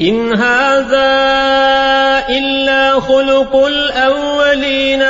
إِنْ هَٰذَا إِلَّا خُلُقُ الْأَوَّلِينَ